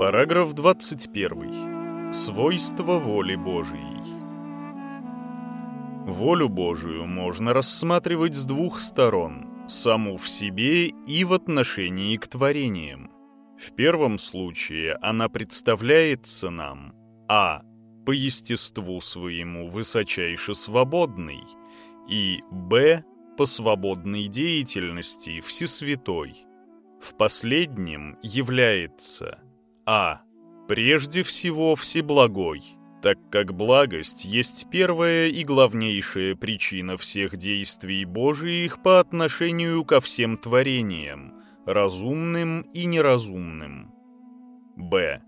Параграф 21. Свойства воли Божией. Волю Божию можно рассматривать с двух сторон, саму в себе и в отношении к творениям. В первом случае она представляется нам а. по естеству своему высочайше свободной и б. по свободной деятельности всесвятой. В последнем является а. Прежде всего всеблагой, так как благость есть первая и главнейшая причина всех действий Божиих по отношению ко всем творениям, разумным и неразумным. Б.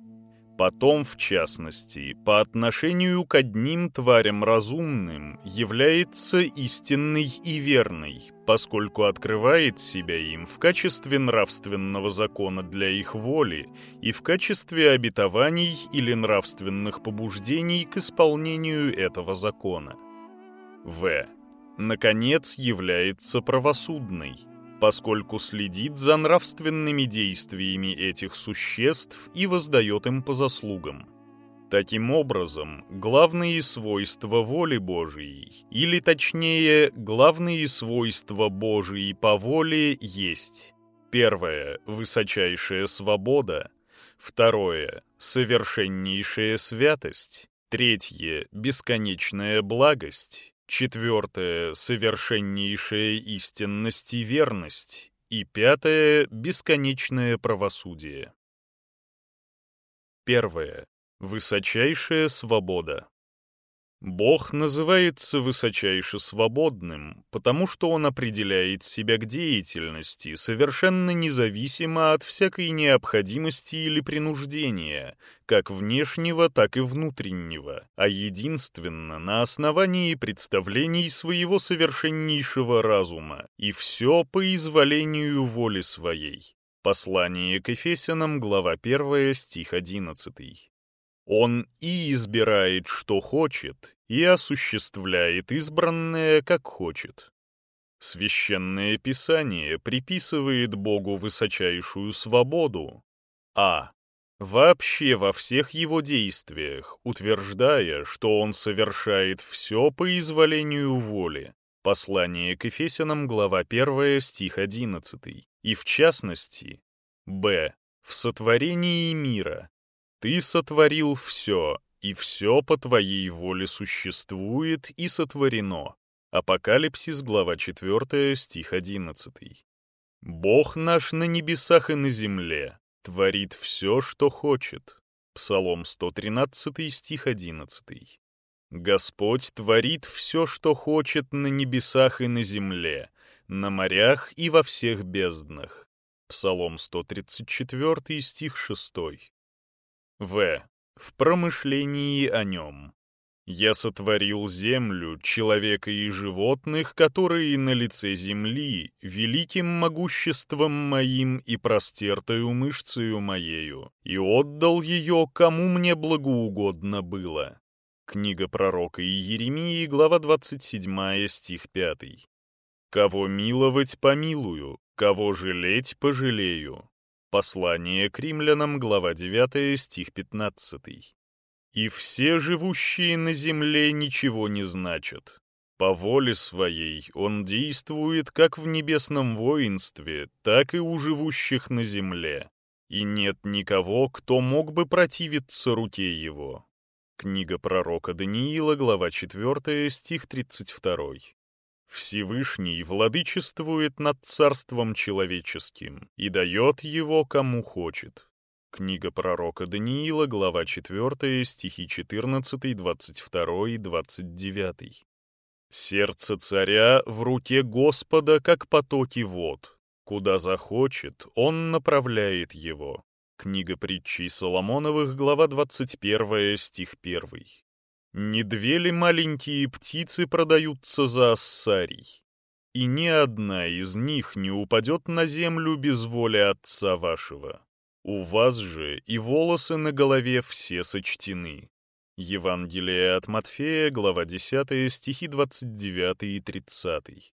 Потом, в частности, по отношению к одним тварям разумным, является истинной и верной, поскольку открывает себя им в качестве нравственного закона для их воли и в качестве обетований или нравственных побуждений к исполнению этого закона. В. Наконец, является правосудной, поскольку следит за нравственными действиями этих существ и воздает им по заслугам. Таким образом, главные свойства воли Божией, или точнее, главные свойства Божией по воле есть Первое – высочайшая свобода. Второе – совершеннейшая святость. Третье – бесконечная благость. Четвертое — совершеннейшая истинность и верность. И пятое — бесконечное правосудие. Первое. Высочайшая свобода. Бог называется высочайше свободным, потому что он определяет себя к деятельности, совершенно независимо от всякой необходимости или принуждения, как внешнего, так и внутреннего, а единственно на основании представлений своего совершеннейшего разума, и все по изволению воли своей. Послание к Ефесянам, глава 1, стих 11. Он и избирает, что хочет, и осуществляет избранное, как хочет. Священное Писание приписывает Богу высочайшую свободу, а вообще во всех его действиях, утверждая, что он совершает все по изволению воли. Послание к Ефесянам, глава 1, стих 11. И в частности, б. В сотворении мира, ты сотворил все, и все по твоей воле существует и сотворено. Апокалипсис, глава 4, стих 11. Бог наш на небесах и на земле творит все, что хочет. Псалом 113, стих 11. Господь творит все, что хочет на небесах и на земле, на морях и во всех безднах. Псалом 134, стих 6. В. В промышлении о нем. Я сотворил землю, человека и животных, которые на лице земли, великим могуществом моим и простертою мышцею моею, и отдал ее, кому мне благоугодно было. Книга пророка Иеремии, глава 27, стих 5. «Кого миловать, помилую, кого жалеть, пожалею, Послание к римлянам, глава 9, стих 15. «И все живущие на земле ничего не значат. По воле своей он действует как в небесном воинстве, так и у живущих на земле. И нет никого, кто мог бы противиться руке его». Книга пророка Даниила, глава 4, стих 32. Всевышний владычествует над царством человеческим и дает его кому хочет. Книга пророка Даниила, глава 4, стихи 14, 22 и 29. Сердце царя в руке Господа, как потоки вод. Куда захочет, он направляет его. Книга притчей Соломоновых, глава 21, стих 1. Не две ли маленькие птицы продаются за ассарий? И ни одна из них не упадет на землю без воли отца вашего. У вас же и волосы на голове все сочтены. Евангелие от Матфея, глава 10, стихи 29 и 30.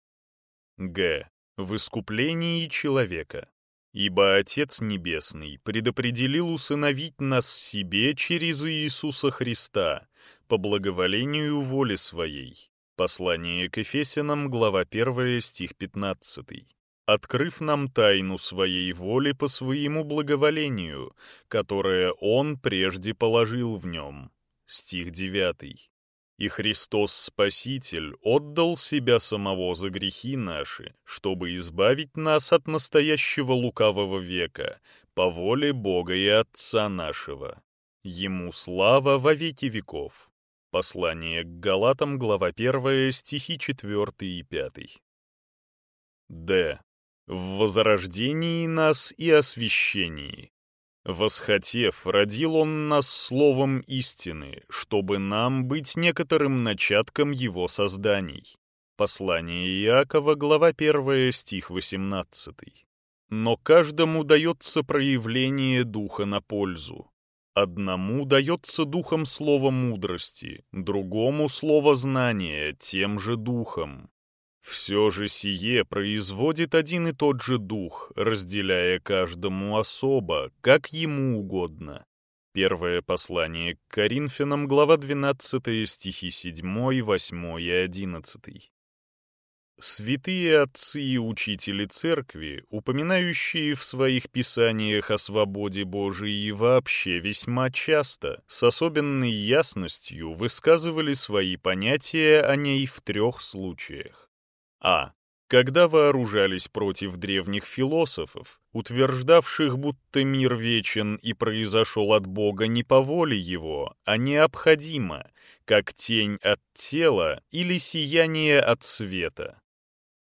Г. В искуплении человека. Ибо Отец Небесный предопределил усыновить нас себе через Иисуса Христа по благоволению воли Своей. Послание к Ефесянам, глава 1, стих 15 открыв нам тайну своей воли по своему благоволению, которое Он прежде положил в нем. Стих 9. И Христос Спаситель отдал себя самого за грехи наши, чтобы избавить нас от настоящего лукавого века, по воле Бога и Отца нашего. Ему слава во веки веков. Послание к Галатам, глава 1, стихи 4 и 5. Д. В возрождении нас и освящении. Восхотев, родил он нас словом истины, чтобы нам быть некоторым начатком его созданий. Послание Иакова, глава 1, стих 18. Но каждому дается проявление духа на пользу. Одному дается духом слово мудрости, другому слово знания, тем же духом. Все же сие производит один и тот же дух, разделяя каждому особо, как ему угодно. Первое послание к Коринфянам, глава 12, стихи 7, 8 и 11. Святые отцы и учители церкви, упоминающие в своих писаниях о свободе Божией вообще весьма часто, с особенной ясностью высказывали свои понятия о ней в трех случаях. А. Когда вооружались против древних философов, утверждавших, будто мир вечен и произошел от Бога не по воле его, а необходимо, как тень от тела или сияние от света.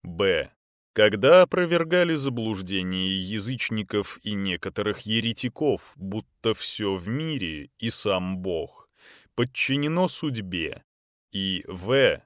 Б. Когда опровергали заблуждения язычников и некоторых еретиков, будто все в мире и сам Бог подчинено судьбе. И В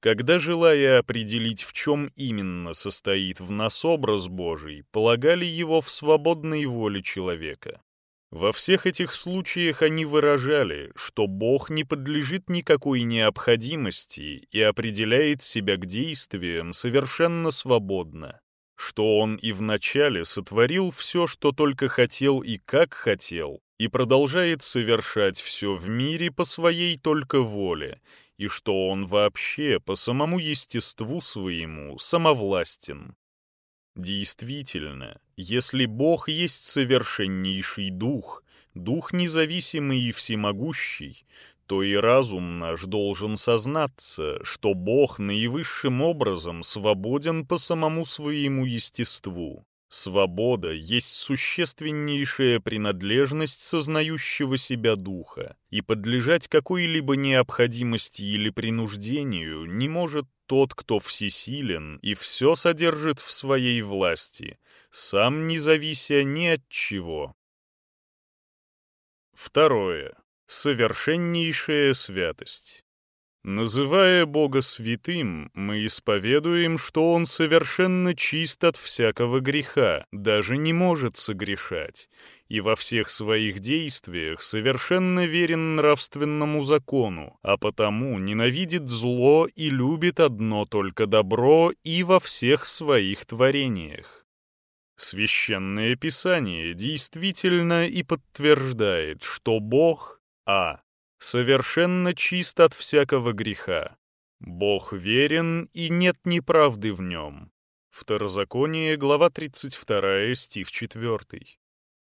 когда, желая определить, в чем именно состоит в нас образ Божий, полагали его в свободной воле человека. Во всех этих случаях они выражали, что Бог не подлежит никакой необходимости и определяет себя к действиям совершенно свободно, что Он и вначале сотворил все, что только хотел и как хотел, и продолжает совершать все в мире по своей только воле, и что он вообще по самому естеству своему самовластен. Действительно, если Бог есть совершеннейший дух, дух независимый и всемогущий, то и разум наш должен сознаться, что Бог наивысшим образом свободен по самому своему естеству, Свобода есть существеннейшая принадлежность сознающего себя духа, и подлежать какой-либо необходимости или принуждению не может тот, кто всесилен и все содержит в своей власти, сам не завися ни от чего. Второе. Совершеннейшая святость. Называя Бога святым, мы исповедуем, что Он совершенно чист от всякого греха, даже не может согрешать, и во всех своих действиях совершенно верен нравственному закону, а потому ненавидит зло и любит одно только добро и во всех своих творениях. Священное Писание действительно и подтверждает, что Бог — А совершенно чист от всякого греха. Бог верен, и нет неправды в нем. Второзаконие, глава 32, стих 4.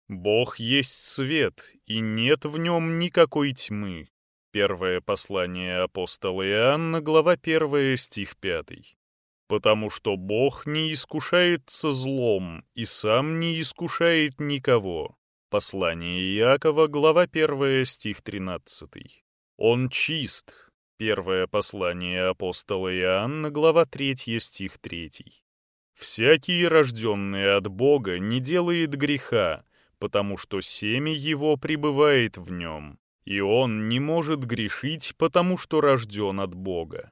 Бог есть свет, и нет в нем никакой тьмы. Первое послание апостола Иоанна, глава 1, стих 5. Потому что Бог не искушается злом и сам не искушает никого. Послание Иакова, глава 1, стих 13. «Он чист». Первое послание апостола Иоанна, глава 3, стих 3. «Всякий, рожденный от Бога, не делает греха, потому что семя его пребывает в нем, и он не может грешить, потому что рожден от Бога».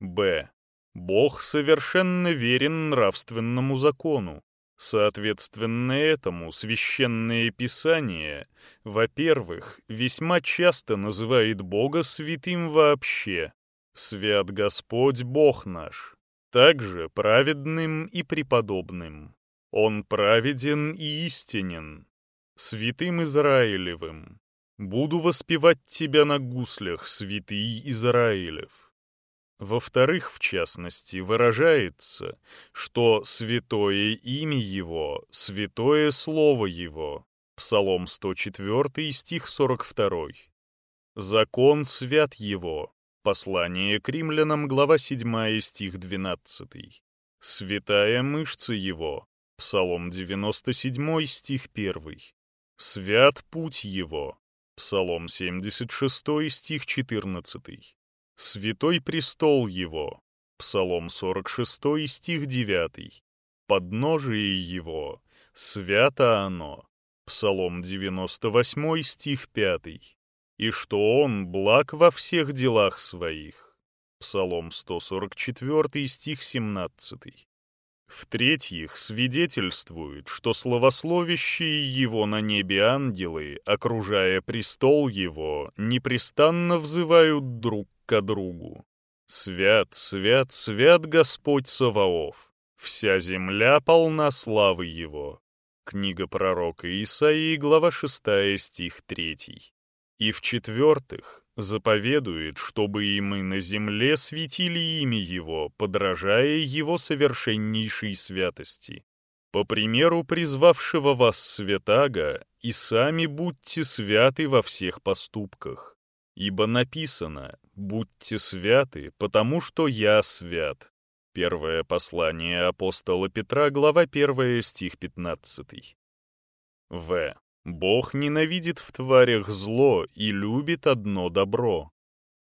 Б. Бог совершенно верен нравственному закону, Соответственно этому Священное Писание, во-первых, весьма часто называет Бога святым вообще, «Свят Господь Бог наш», также праведным и преподобным. Он праведен и истинен, святым Израилевым. Буду воспевать тебя на гуслях, святый Израилев. Во-вторых, в частности, выражается, что святое имя Его, святое слово Его. Псалом 104, стих 42. Закон свят Его. Послание к римлянам, глава 7, стих 12. Святая мышца Его. Псалом 97, стих 1. Свят путь Его. Псалом 76, стих 14. Святой престол его. Псалом 46, стих 9. Подножие его. Свято оно. Псалом 98, стих 5. И что он благ во всех делах своих. Псалом 144, стих 17. В-третьих, свидетельствует, что славословящие его на небе ангелы, окружая престол его, непрестанно взывают друг к другу. «Свят, свят, свят Господь Саваоф! Вся земля полна славы Его!» Книга пророка Исаии, глава 6, стих 3. И в-четвертых, заповедует, чтобы и мы на земле светили имя Его, подражая Его совершеннейшей святости. По примеру призвавшего вас святаго, и сами будьте святы во всех поступках. Ибо написано «Будьте святы, потому что я свят». Первое послание апостола Петра, глава 1, стих 15. В. Бог ненавидит в тварях зло и любит одно добро.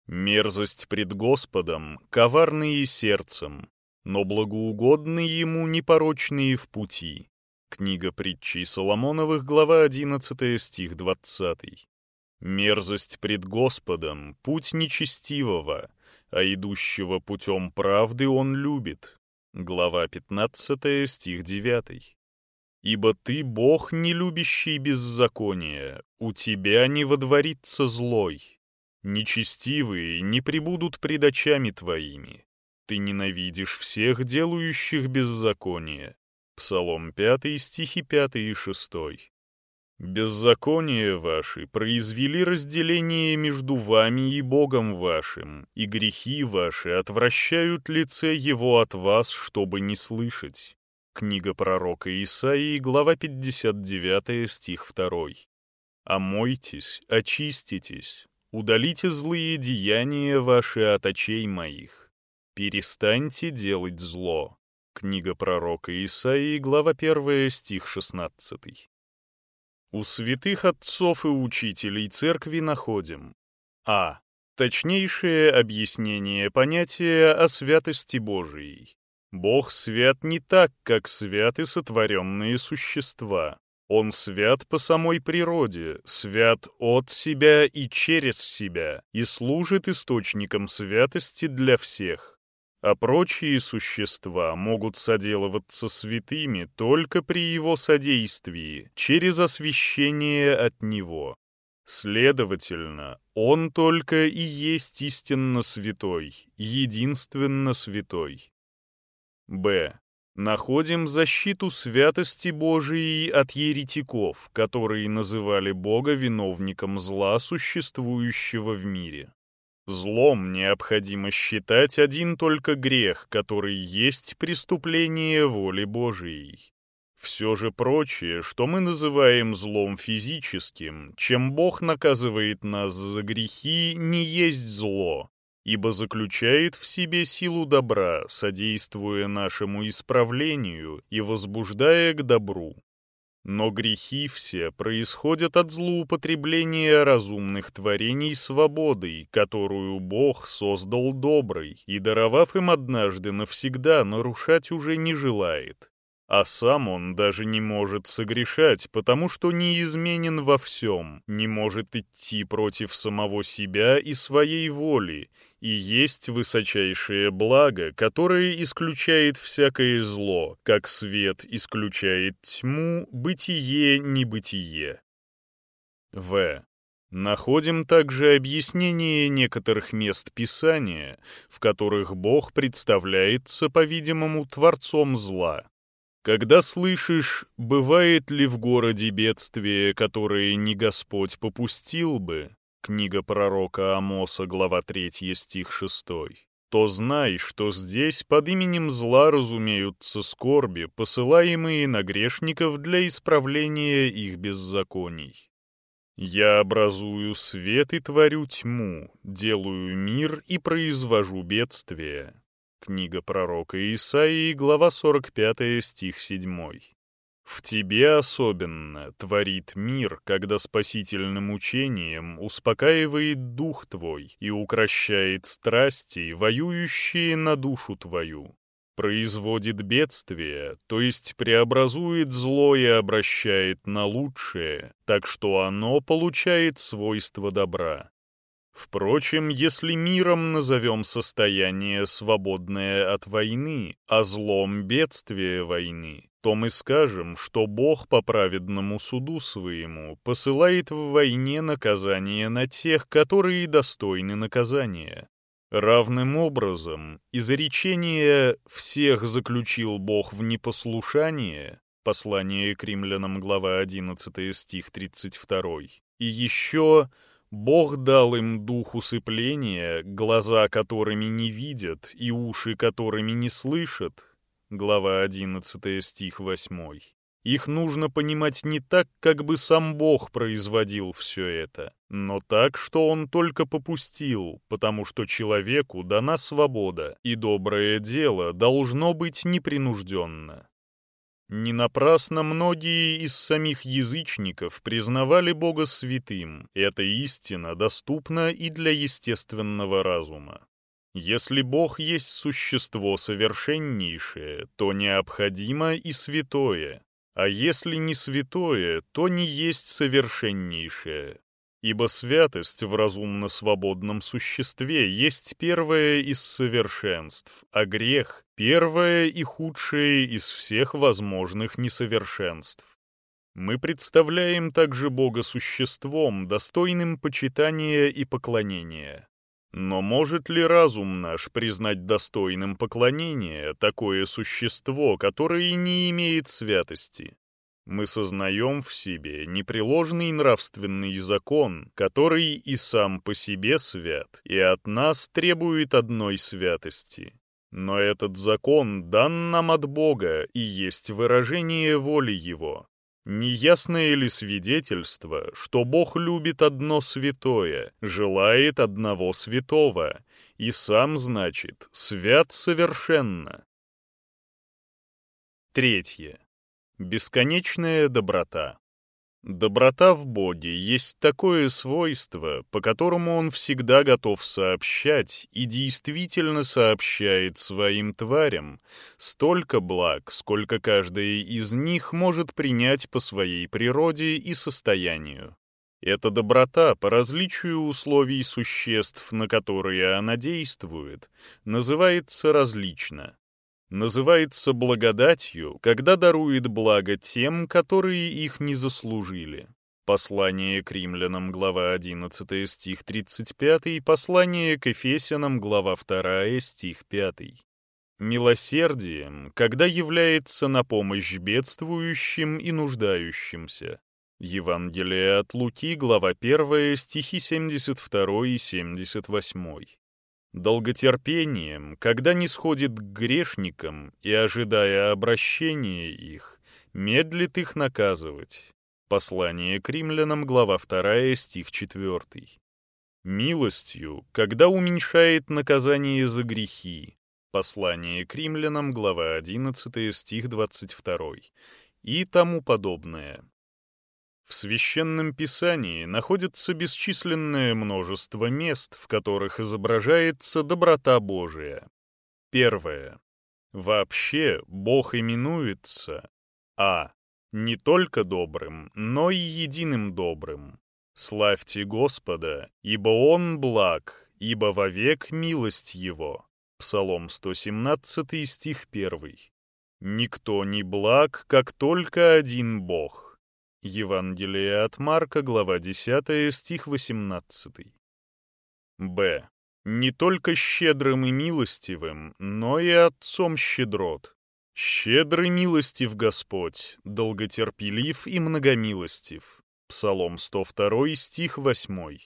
Мерзость пред Господом, коварные сердцем, но благоугодные ему непорочные в пути. Книга притчей Соломоновых, глава 11, стих 20. Мерзость пред Господом — путь нечестивого, а идущего путем правды он любит. Глава 15, стих 9. Ибо ты, Бог, не любящий беззакония, у тебя не водворится злой. Нечестивые не прибудут пред очами твоими. Ты ненавидишь всех, делающих беззаконие. Псалом 5, стихи 5 и 6. Беззакония ваши произвели разделение между вами и Богом вашим, и грехи ваши отвращают лице Его от вас, чтобы не слышать. Книга пророка Исаии, глава 59, стих 2. «Омойтесь, очиститесь, удалите злые деяния ваши от очей моих. Перестаньте делать зло». Книга пророка Исаии, глава 1, стих 16. У святых отцов и учителей церкви находим а. Точнейшее объяснение понятия о святости Божией. Бог свят не так, как святы сотворенные существа. Он свят по самой природе, свят от себя и через себя, и служит источником святости для всех. А прочие существа могут соделываться святыми только при его содействии, через освящение от него. Следовательно, он только и есть истинно святой, единственно святой. Б. Находим защиту святости Божией от еретиков, которые называли Бога виновником зла, существующего в мире. Злом необходимо считать один только грех, который есть преступление воли Божией. Все же прочее, что мы называем злом физическим, чем Бог наказывает нас за грехи, не есть зло, ибо заключает в себе силу добра, содействуя нашему исправлению и возбуждая к добру. Но грехи все происходят от злоупотребления разумных творений свободой, которую Бог создал доброй и, даровав им однажды навсегда, нарушать уже не желает. А сам он даже не может согрешать, потому что неизменен во всем, не может идти против самого себя и своей воли, и есть высочайшее благо, которое исключает всякое зло, как свет исключает тьму, бытие-небытие. В. Находим также объяснение некоторых мест Писания, в которых Бог представляется, по-видимому, Творцом зла. Когда слышишь, бывает ли в городе бедствие, которое не Господь попустил бы, книга пророка Амоса, глава 3, стих 6, то знай, что здесь под именем зла разумеются скорби, посылаемые на грешников для исправления их беззаконий. Я образую свет и творю тьму, делаю мир и произвожу бедствие. Книга пророка Исаии, глава 45, стих 7. В тебе особенно творит мир, когда спасительным учением успокаивает дух твой и укращает страсти, воюющие на душу твою. Производит бедствие, то есть преобразует зло и обращает на лучшее, так что оно получает свойства добра. Впрочем, если миром назовем состояние, свободное от войны, а злом бедствие войны, то мы скажем, что Бог по праведному суду своему посылает в войне наказание на тех, которые достойны наказания. Равным образом, изречение «всех заключил Бог в непослушание» Послание к римлянам, глава 11, стих 32, и еще Бог дал им дух усыпления, глаза которыми не видят и уши которыми не слышат. Глава 11, стих 8. Их нужно понимать не так, как бы сам Бог производил все это, но так, что Он только попустил, потому что человеку дана свобода, и доброе дело должно быть непринужденно. Не напрасно многие из самих язычников признавали Бога святым. Эта истина доступна и для естественного разума. Если Бог есть существо совершеннейшее, то необходимо и святое, а если не святое, то не есть совершеннейшее. Ибо святость в разумно-свободном существе есть первое из совершенств, а грех — первое и худшее из всех возможных несовершенств. Мы представляем также Бога существом, достойным почитания и поклонения. Но может ли разум наш признать достойным поклонения такое существо, которое не имеет святости? Мы сознаем в себе непреложный нравственный закон, который и сам по себе свят, и от нас требует одной святости. Но этот закон дан нам от Бога и есть выражение воли Его. Неясное ли свидетельство, что Бог любит одно святое, желает одного святого, и сам, значит, свят совершенно? Третье. Бесконечная доброта. Доброта в Боге есть такое свойство, по которому Он всегда готов сообщать и действительно сообщает своим тварям столько благ, сколько каждая из них может принять по своей природе и состоянию. Эта доброта, по различию условий существ, на которые она действует, называется различно называется благодатью, когда дарует благо тем, которые их не заслужили. Послание к римлянам, глава 11, стих 35, послание к Ефесянам, глава 2, стих 5. Милосердием, когда является на помощь бедствующим и нуждающимся. Евангелие от Луки, глава 1, стихи 72 и 78 долготерпением, когда не сходит к грешникам и, ожидая обращения их, медлит их наказывать. Послание к римлянам, глава 2, стих 4. Милостью, когда уменьшает наказание за грехи. Послание к римлянам, глава 11, стих 22. И тому подобное. В Священном Писании находится бесчисленное множество мест, в которых изображается доброта Божия. Первое. Вообще Бог именуется а. Не только добрым, но и единым добрым. Славьте Господа, ибо Он благ, ибо вовек милость Его. Псалом 117, стих 1. Никто не благ, как только один Бог. Евангелие от Марка, глава 10, стих 18. Б. Не только щедрым и милостивым, но и отцом щедрот. Щедрый милостив Господь, долготерпелив и многомилостив. Псалом 102, стих 8.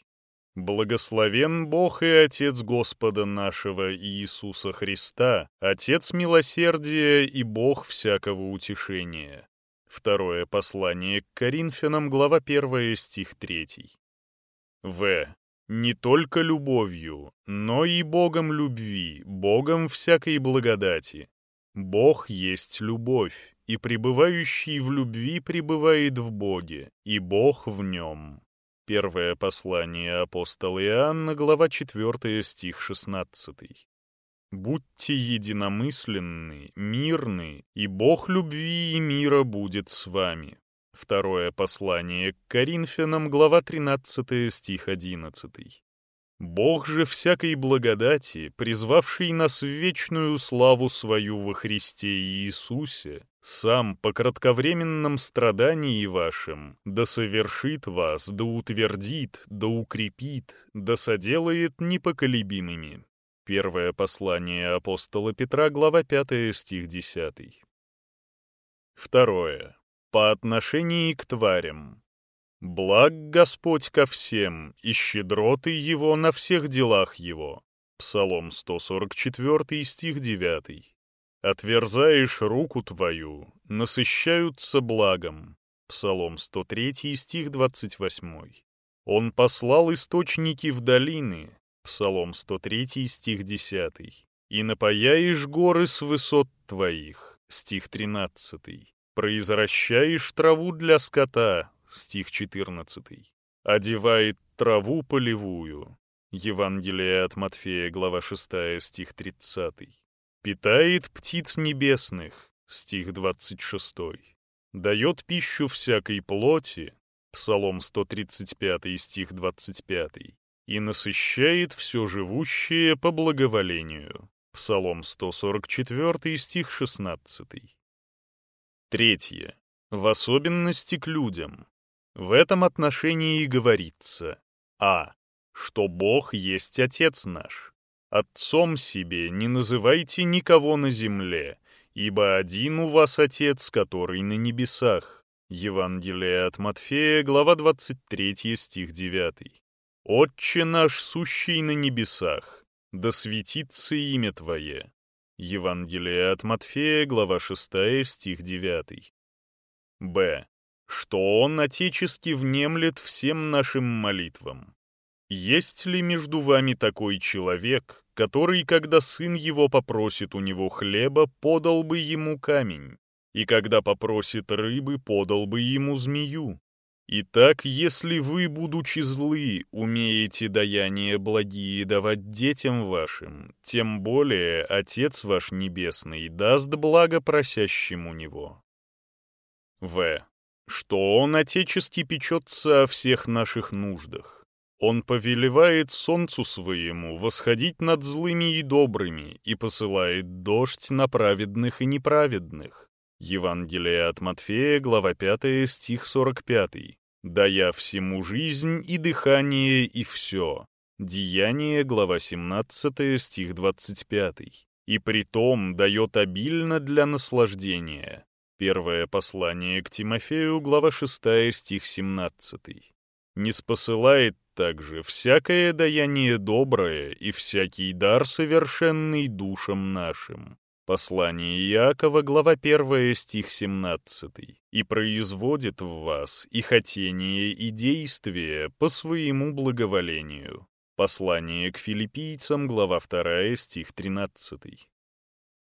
Благословен Бог и Отец Господа нашего Иисуса Христа, Отец милосердия и Бог всякого утешения. Второе послание к Коринфянам, глава 1, стих 3. В. Не только любовью, но и Богом любви, Богом всякой благодати. Бог есть любовь, и пребывающий в любви пребывает в Боге, и Бог в нем. Первое послание апостола Иоанна, глава 4, стих 16. «Будьте единомысленны, мирны, и Бог любви и мира будет с вами». Второе послание к Коринфянам, глава 13, стих 11. Бог же всякой благодати, призвавший нас в вечную славу свою во Христе Иисусе, сам по кратковременном страдании вашем, да совершит вас, да утвердит, да укрепит, да соделает непоколебимыми. Первое послание апостола Петра, глава 5, стих 10. Второе. По отношению к тварям. Благ Господь ко всем, и щедроты Его на всех делах Его. Псалом 144, стих 9. Отверзаешь руку твою, насыщаются благом. Псалом 103, стих 28. Он послал источники в долины. Псалом 103, стих 10. И напаяешь горы с высот твоих. Стих 13. Произвращаешь траву для скота стих 14. «Одевает траву полевую». Евангелие от Матфея, глава 6, стих 30. «Питает птиц небесных», стих 26. «Дает пищу всякой плоти», Псалом 135, стих 25. «И насыщает все живущее по благоволению». Псалом 144, стих 16. Третье. В особенности к людям. В этом отношении говорится а. Что Бог есть Отец наш. Отцом себе не называйте никого на земле, ибо один у вас Отец, который на небесах. Евангелие от Матфея, глава 23, стих 9. «Отче наш, сущий на небесах, да светится имя Твое». Евангелие от Матфея, глава 6, стих 9. Б что Он отечески внемлет всем нашим молитвам. Есть ли между вами такой человек, который, когда сын его попросит у него хлеба, подал бы ему камень, и когда попросит рыбы, подал бы ему змею? Итак, если вы, будучи злы, умеете даяния благие давать детям вашим, тем более Отец ваш Небесный даст благо просящему Него. В что он отечески печется о всех наших нуждах. Он повелевает солнцу своему восходить над злыми и добрыми и посылает дождь на праведных и неправедных. Евангелие от Матфея, глава 5, стих 45. «Дая всему жизнь и дыхание и все». Деяние, глава 17, стих 25. «И притом дает обильно для наслаждения». Первое послание к Тимофею, глава 6, стих 17. «Не спосылает также всякое даяние доброе и всякий дар совершенный душам нашим». Послание Иакова, глава 1, стих 17. «И производит в вас и хотение, и действие по своему благоволению». Послание к филиппийцам, глава 2, стих 13.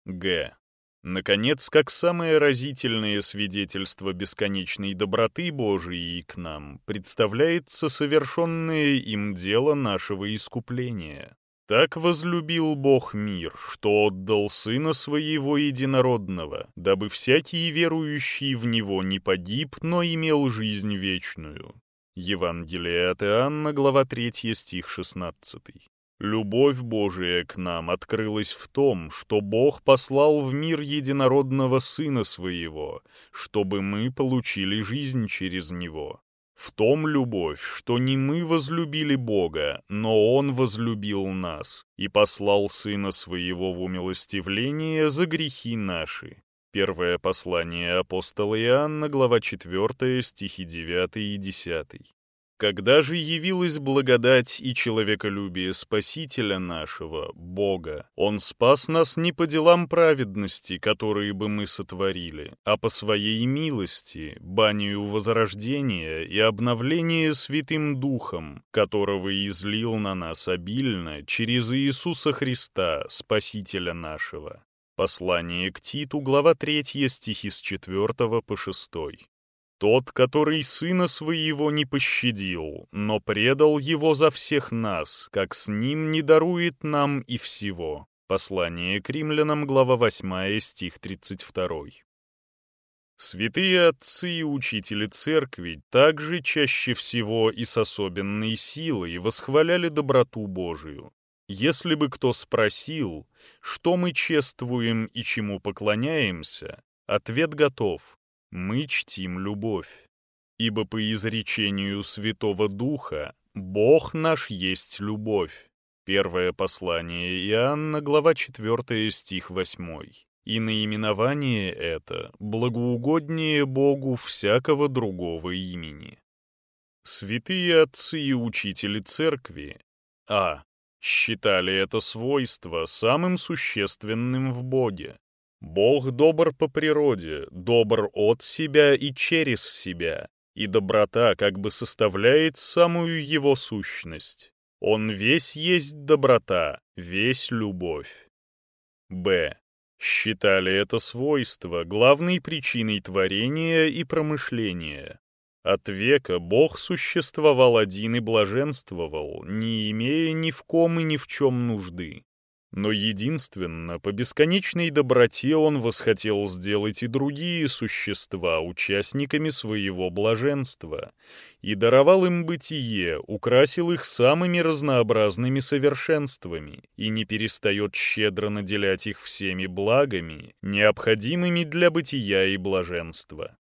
Г. Наконец, как самое разительное свидетельство бесконечной доброты Божией к нам, представляется совершенное им дело нашего искупления. Так возлюбил Бог мир, что отдал Сына Своего Единородного, дабы всякий верующий в Него не погиб, но имел жизнь вечную. Евангелие от Иоанна, глава 3, стих 16. Любовь Божия к нам открылась в том, что Бог послал в мир единородного Сына Своего, чтобы мы получили жизнь через Него. В том любовь, что не мы возлюбили Бога, но Он возлюбил нас и послал Сына Своего в умилостивление за грехи наши. Первое послание апостола Иоанна, глава 4, стихи 9 и 10. Когда же явилась благодать и человеколюбие Спасителя нашего, Бога, Он спас нас не по делам праведности, которые бы мы сотворили, а по Своей милости, банию возрождения и обновления Святым Духом, которого излил на нас обильно через Иисуса Христа, Спасителя нашего. Послание к Титу, глава 3, стихи с 4 по 6. Тот, который сына своего не пощадил, но предал его за всех нас, как с ним не дарует нам и всего. Послание к римлянам, глава 8, стих 32. Святые отцы и учители церкви также чаще всего и с особенной силой восхваляли доброту Божию. Если бы кто спросил, что мы чествуем и чему поклоняемся, ответ готов мы чтим любовь. Ибо по изречению Святого Духа Бог наш есть любовь. Первое послание Иоанна, глава 4, стих 8. И наименование это благоугоднее Богу всякого другого имени. Святые отцы и учители церкви а. считали это свойство самым существенным в Боге, Бог добр по природе, добр от себя и через себя, и доброта как бы составляет самую его сущность. Он весь есть доброта, весь любовь. Б. Считали это свойство главной причиной творения и промышления. От века Бог существовал один и блаженствовал, не имея ни в ком и ни в чем нужды. Но единственно, по бесконечной доброте он восхотел сделать и другие существа участниками своего блаженства, и даровал им бытие, украсил их самыми разнообразными совершенствами, и не перестает щедро наделять их всеми благами, необходимыми для бытия и блаженства.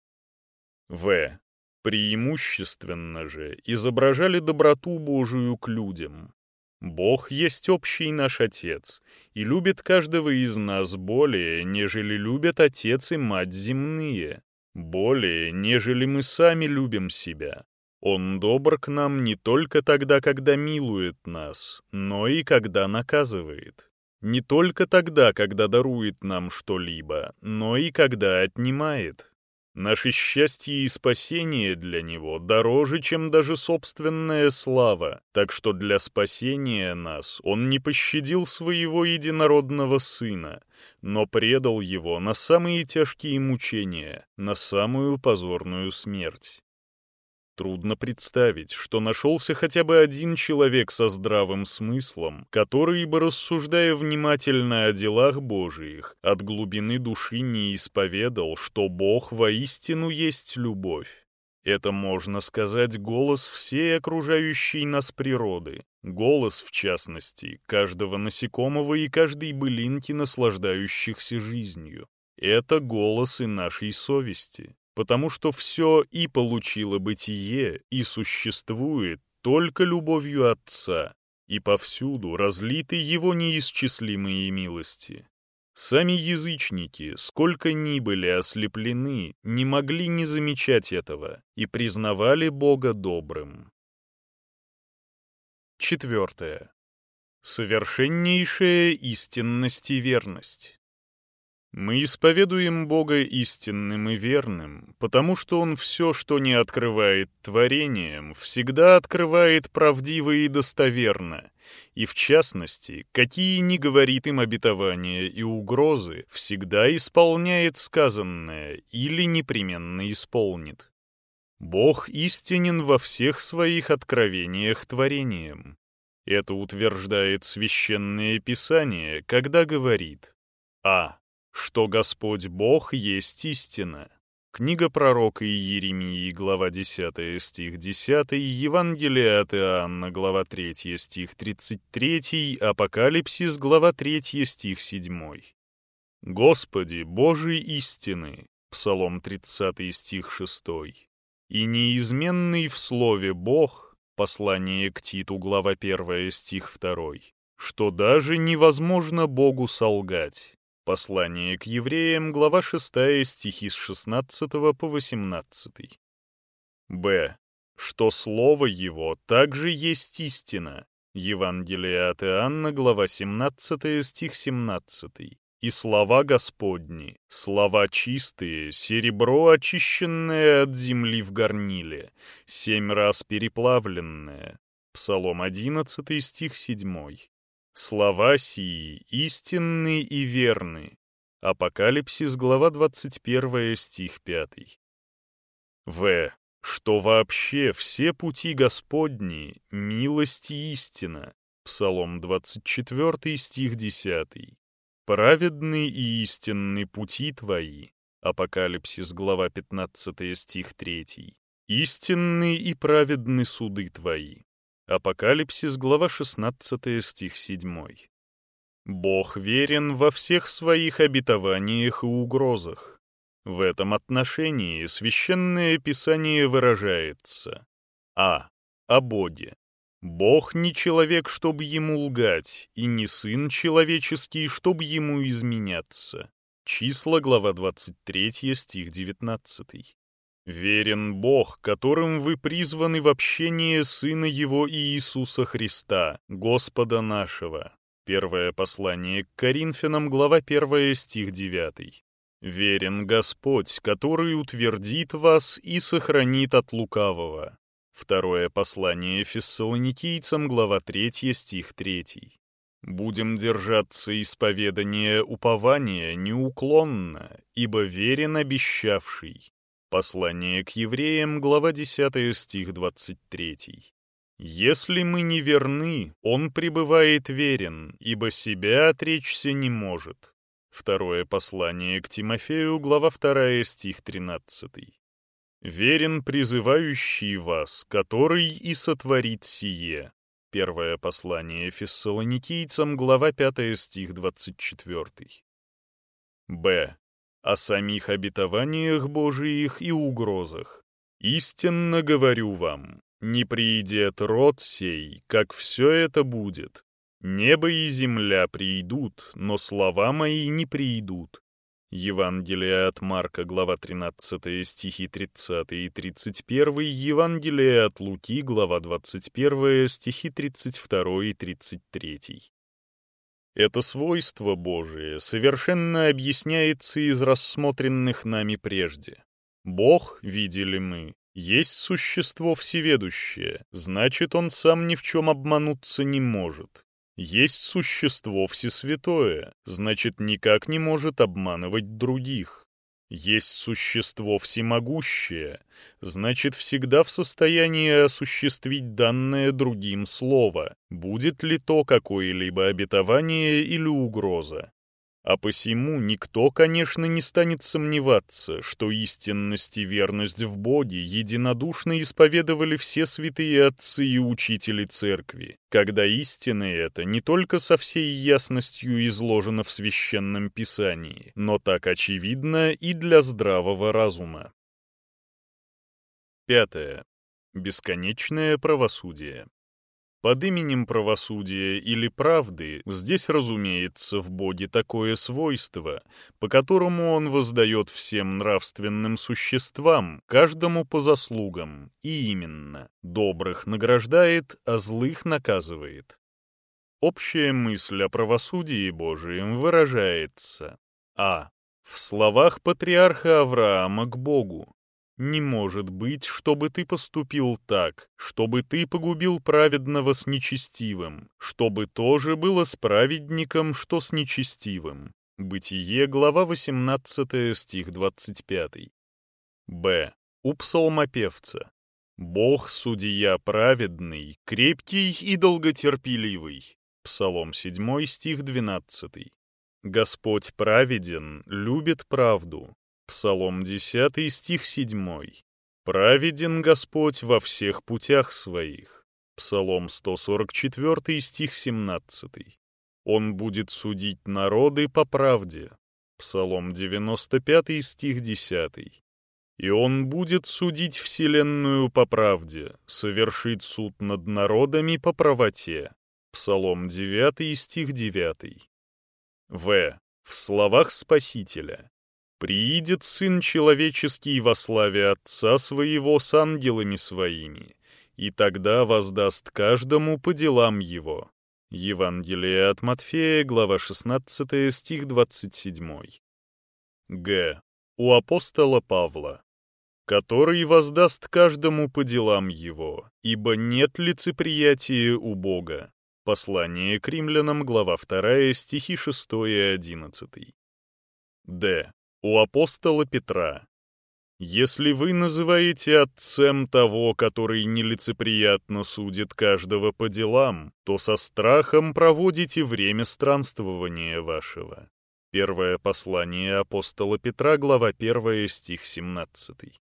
В. Преимущественно же изображали доброту Божию к людям, Бог есть общий наш Отец и любит каждого из нас более, нежели любят Отец и Мать земные, более, нежели мы сами любим себя. Он добр к нам не только тогда, когда милует нас, но и когда наказывает. Не только тогда, когда дарует нам что-либо, но и когда отнимает. Наше счастье и спасение для него дороже, чем даже собственная слава, так что для спасения нас он не пощадил своего единородного сына, но предал его на самые тяжкие мучения, на самую позорную смерть. Трудно представить, что нашелся хотя бы один человек со здравым смыслом, который бы, рассуждая внимательно о делах Божиих, от глубины души не исповедал, что Бог воистину есть любовь. Это, можно сказать, голос всей окружающей нас природы, голос, в частности, каждого насекомого и каждой былинки, наслаждающихся жизнью. Это голос и нашей совести потому что все и получило бытие, и существует только любовью Отца, и повсюду разлиты его неисчислимые милости. Сами язычники, сколько ни были ослеплены, не могли не замечать этого и признавали Бога добрым. Четвертое. Совершеннейшая истинность и верность. Мы исповедуем Бога истинным и верным, потому что Он все, что не открывает творением, всегда открывает правдиво и достоверно, и в частности, какие ни говорит им обетования и угрозы, всегда исполняет сказанное или непременно исполнит. Бог истинен во всех своих откровениях творением. Это утверждает Священное Писание, когда говорит «А что Господь Бог есть истина. Книга пророка Иеремии, глава 10, стих 10, Евангелие от Иоанна, глава 3, стих 33, Апокалипсис, глава 3, стих 7. «Господи, Божий истины», Псалом 30, стих 6, «и неизменный в слове Бог», послание к Титу, глава 1, стих 2, что даже невозможно Богу солгать. Послание к евреям, глава 6, стихи с 16 по 18. Б. Что слово его также есть истина. Евангелие от Иоанна, глава 17, стих 17. И слова Господни, слова чистые, серебро, очищенное от земли в горниле, семь раз переплавленное. Псалом 11, стих 7. Слова сии истинны и верны. Апокалипсис, глава 21, стих 5. В. Что вообще все пути Господни — милость и истина. Псалом 24, стих 10. Праведны и истинны пути твои. Апокалипсис, глава 15, стих 3. Истинны и праведны суды твои. Апокалипсис, глава 16, стих 7. Бог верен во всех своих обетованиях и угрозах. В этом отношении Священное Писание выражается А. О Боге. Бог не человек, чтобы ему лгать, и не сын человеческий, чтобы ему изменяться. Числа, глава 23, стих 19. Верен Бог, которым вы призваны в общение Сына Его Иисуса Христа, Господа нашего. Первое послание к Коринфянам, глава 1, стих 9. Верен Господь, который утвердит вас и сохранит от лукавого. Второе послание фессалоникийцам, глава 3, стих 3. Будем держаться исповедания упования неуклонно, ибо верен обещавший. Послание к евреям, глава 10, стих 23. «Если мы не верны, он пребывает верен, ибо себя отречься не может». Второе послание к Тимофею, глава 2, стих 13. «Верен призывающий вас, который и сотворит сие». Первое послание фессалоникийцам, глава 5, стих 24. Б о самих обетованиях Божиих и угрозах. Истинно говорю вам, не приидет род сей, как все это будет. Небо и земля придут, но слова мои не придут. Евангелие от Марка, глава 13, стихи 30 и 31, Евангелие от Луки, глава 21, стихи 32 и 33. Это свойство Божие совершенно объясняется из рассмотренных нами прежде. Бог, видели мы, есть существо всеведущее, значит, он сам ни в чем обмануться не может. Есть существо всесвятое, значит, никак не может обманывать других. Есть существо всемогущее, значит, всегда в состоянии осуществить данное другим слово, будет ли то какое-либо обетование или угроза. А посему никто, конечно, не станет сомневаться, что истинность и верность в Боге единодушно исповедовали все святые отцы и учители церкви, когда истина эта не только со всей ясностью изложена в Священном Писании, но так очевидна и для здравого разума. Пятое. Бесконечное правосудие. Под именем правосудия или правды здесь, разумеется, в Боге такое свойство, по которому он воздает всем нравственным существам, каждому по заслугам, и именно добрых награждает, а злых наказывает. Общая мысль о правосудии Божием выражается а. В словах патриарха Авраама к Богу, не может быть, чтобы ты поступил так, чтобы ты погубил праведного с нечестивым, чтобы тоже было с праведником, что с нечестивым. Бытие, глава 18, стих 25. Б. У псалмопевца. Бог судья праведный, крепкий и долготерпеливый. Псалом 7, стих 12. Господь праведен, любит правду, Псалом 10, стих 7. «Праведен Господь во всех путях своих». Псалом 144, стих 17. «Он будет судить народы по правде». Псалом 95, стих 10. «И он будет судить вселенную по правде, совершить суд над народами по правоте». Псалом 9, стих 9. В. В словах Спасителя «Приидет Сын Человеческий во славе Отца Своего с ангелами Своими, и тогда воздаст каждому по делам Его». Евангелие от Матфея, глава 16, стих 27. Г. У апостола Павла который воздаст каждому по делам его, ибо нет лицеприятия у Бога. Послание к римлянам, глава 2, стихи 6 и 11. Д. У апостола Петра. Если вы называете отцем того, который нелицеприятно судит каждого по делам, то со страхом проводите время странствования вашего. Первое послание апостола Петра, глава 1, стих 17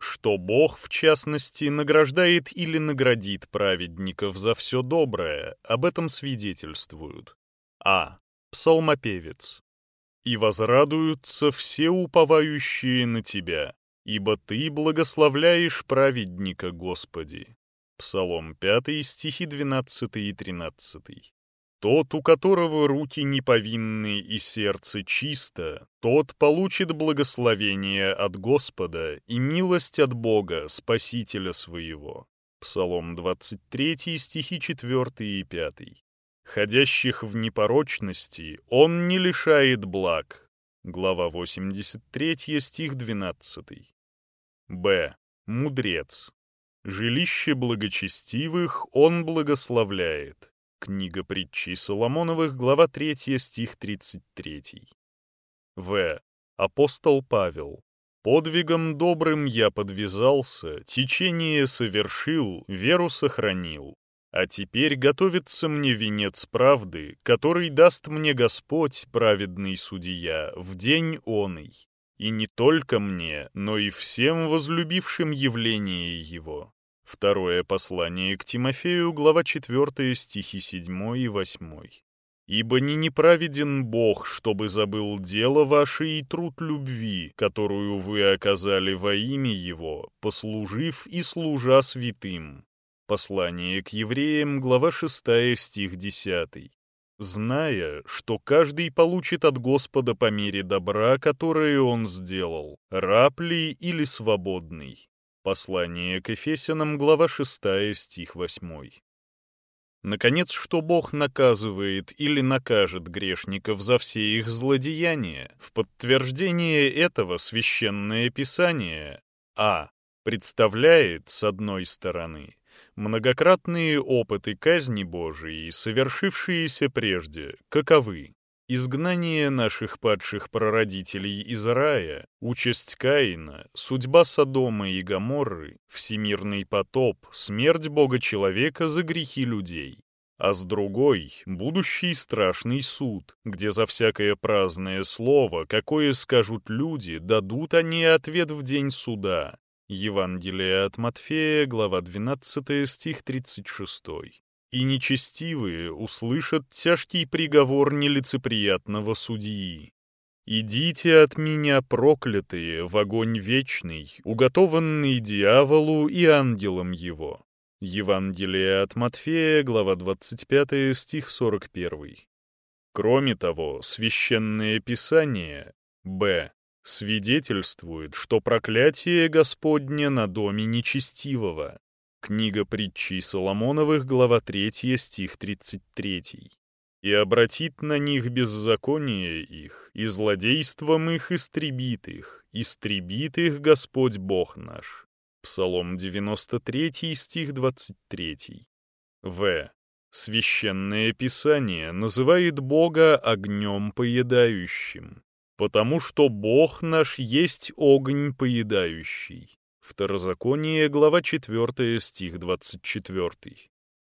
что Бог, в частности, награждает или наградит праведников за все доброе, об этом свидетельствуют. А. Псалмопевец. «И возрадуются все уповающие на Тебя, ибо Ты благословляешь праведника, Господи». Псалом 5, стихи 12 и 13. Тот, у которого руки неповинны и сердце чисто, тот получит благословение от Господа и милость от Бога, Спасителя своего. Псалом 23, стихи 4 и 5. Ходящих в непорочности он не лишает благ. Глава 83, стих 12. Б. Мудрец. Жилище благочестивых он благословляет. Книга притчи Соломоновых, глава 3, стих 33. В. Апостол Павел. «Подвигом добрым я подвязался, течение совершил, веру сохранил. А теперь готовится мне венец правды, который даст мне Господь, праведный судья, в день оный. И не только мне, но и всем возлюбившим явление его. Второе послание к Тимофею, глава 4, стихи 7 и 8. «Ибо не неправеден Бог, чтобы забыл дело ваше и труд любви, которую вы оказали во имя Его, послужив и служа святым». Послание к евреям, глава 6, стих 10. «Зная, что каждый получит от Господа по мере добра, которое он сделал, раб ли или свободный». Послание к Ефесянам, глава 6, стих 8. Наконец, что Бог наказывает или накажет грешников за все их злодеяния, в подтверждение этого священное писание а. представляет, с одной стороны, многократные опыты казни Божией, совершившиеся прежде, каковы Изгнание наших падших прародителей из рая, участь Каина, судьба Содома и Гоморры, всемирный потоп, смерть Бога-человека за грехи людей. А с другой — будущий страшный суд, где за всякое праздное слово, какое скажут люди, дадут они ответ в день суда. Евангелие от Матфея, глава 12, стих 36 и нечестивые услышат тяжкий приговор нелицеприятного судьи. «Идите от меня, проклятые, в огонь вечный, уготованный дьяволу и ангелам его». Евангелие от Матфея, глава 25, стих 41. Кроме того, Священное Писание, б. Свидетельствует, что проклятие Господне на доме нечестивого, Книга притчей Соломоновых, глава 3, стих 33. «И обратит на них беззаконие их, и злодейством их истребит их, истребит их Господь Бог наш». Псалом 93, стих 23. В. Священное Писание называет Бога огнем поедающим, потому что Бог наш есть огонь поедающий. Второзаконие, глава 4, стих 24.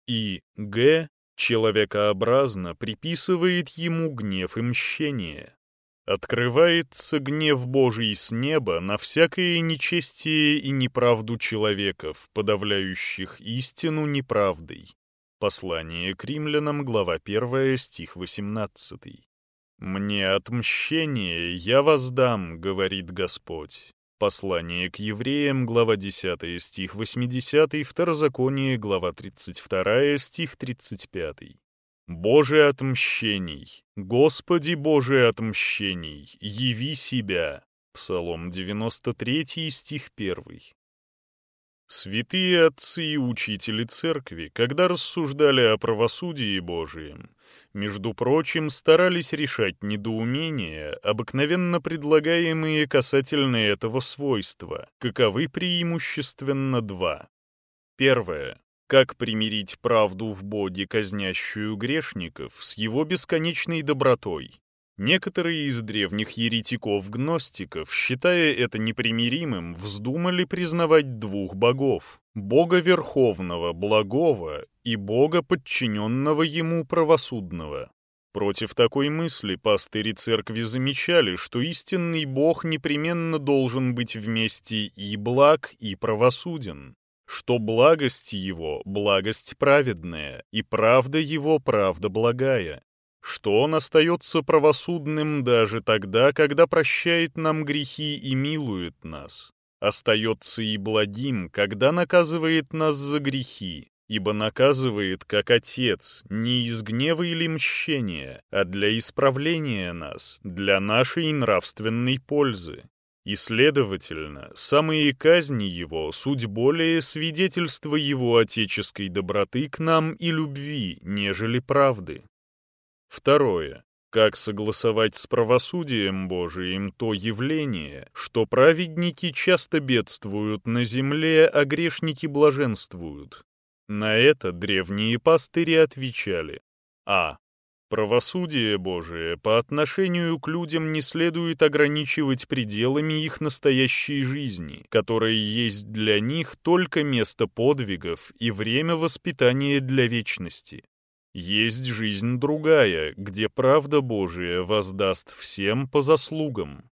И Г. человекообразно приписывает ему гнев и мщение. Открывается гнев Божий с неба на всякое нечестие и неправду человеков, подавляющих истину неправдой. Послание к римлянам, глава 1, стих 18. «Мне отмщение я воздам, — говорит Господь, Послание к евреям, глава 10, стих 80, Второзаконие, глава 32, стих 35. Боже отмщений, Господи Боже отмщений, яви себя. Псалом 93, стих 1. Святые отцы и учители церкви, когда рассуждали о правосудии Божием, между прочим, старались решать недоумения, обыкновенно предлагаемые касательно этого свойства, каковы преимущественно два. Первое. Как примирить правду в Боге, казнящую грешников, с его бесконечной добротой, Некоторые из древних еретиков-гностиков, считая это непримиримым, вздумали признавать двух богов — бога верховного, благого и бога, подчиненного ему, правосудного. Против такой мысли пастыри церкви замечали, что истинный бог непременно должен быть вместе и благ, и правосуден, что благость его — благость праведная, и правда его — правда благая, что он остается правосудным даже тогда, когда прощает нам грехи и милует нас, остается и благим, когда наказывает нас за грехи, ибо наказывает как Отец, не из гнева или мщения, а для исправления нас, для нашей нравственной пользы. И, следовательно, самые казни его — суть более свидетельство его отеческой доброты к нам и любви, нежели правды. Второе. Как согласовать с правосудием Божиим то явление, что праведники часто бедствуют на земле, а грешники блаженствуют? На это древние пастыри отвечали. А. Правосудие Божие по отношению к людям не следует ограничивать пределами их настоящей жизни, которая есть для них только место подвигов и время воспитания для вечности. Есть жизнь другая, где правда Божия воздаст всем по заслугам.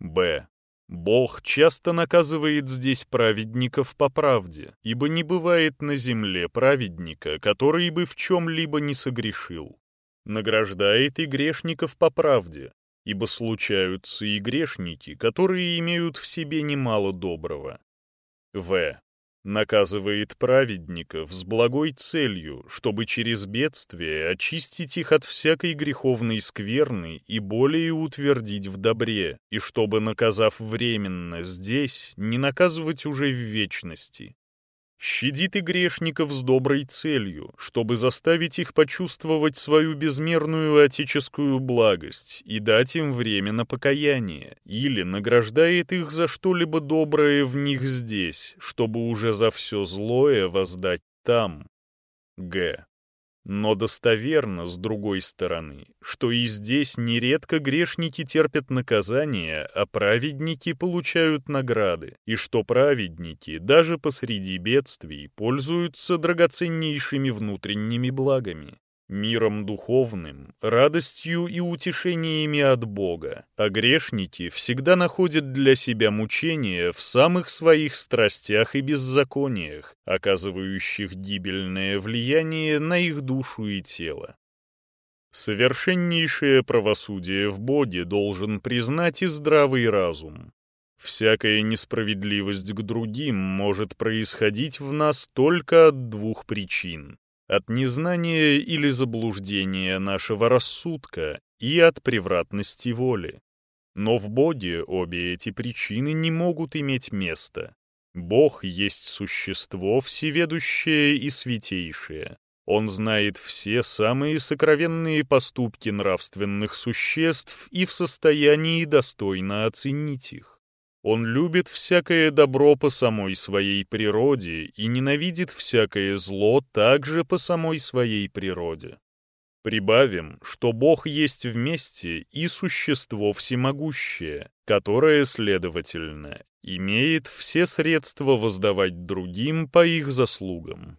Б. Бог часто наказывает здесь праведников по правде, ибо не бывает на земле праведника, который бы в чем-либо не согрешил. Награждает и грешников по правде, ибо случаются и грешники, которые имеют в себе немало доброго. В наказывает праведников с благой целью, чтобы через бедствие очистить их от всякой греховной скверны и более утвердить в добре, и чтобы, наказав временно здесь, не наказывать уже в вечности. Щадит и грешников с доброй целью, чтобы заставить их почувствовать свою безмерную отеческую благость и дать им время на покаяние, или награждает их за что-либо доброе в них здесь, чтобы уже за все злое воздать там. Г. Но достоверно, с другой стороны, что и здесь нередко грешники терпят наказание, а праведники получают награды, и что праведники даже посреди бедствий пользуются драгоценнейшими внутренними благами миром духовным, радостью и утешениями от Бога, а грешники всегда находят для себя мучения в самых своих страстях и беззакониях, оказывающих гибельное влияние на их душу и тело. Совершеннейшее правосудие в Боге должен признать и здравый разум. Всякая несправедливость к другим может происходить в нас только от двух причин от незнания или заблуждения нашего рассудка и от превратности воли. Но в Боге обе эти причины не могут иметь места. Бог есть существо всеведущее и святейшее. Он знает все самые сокровенные поступки нравственных существ и в состоянии достойно оценить их. Он любит всякое добро по самой своей природе и ненавидит всякое зло также по самой своей природе. Прибавим, что Бог есть вместе и существо всемогущее, которое, следовательно, имеет все средства воздавать другим по их заслугам.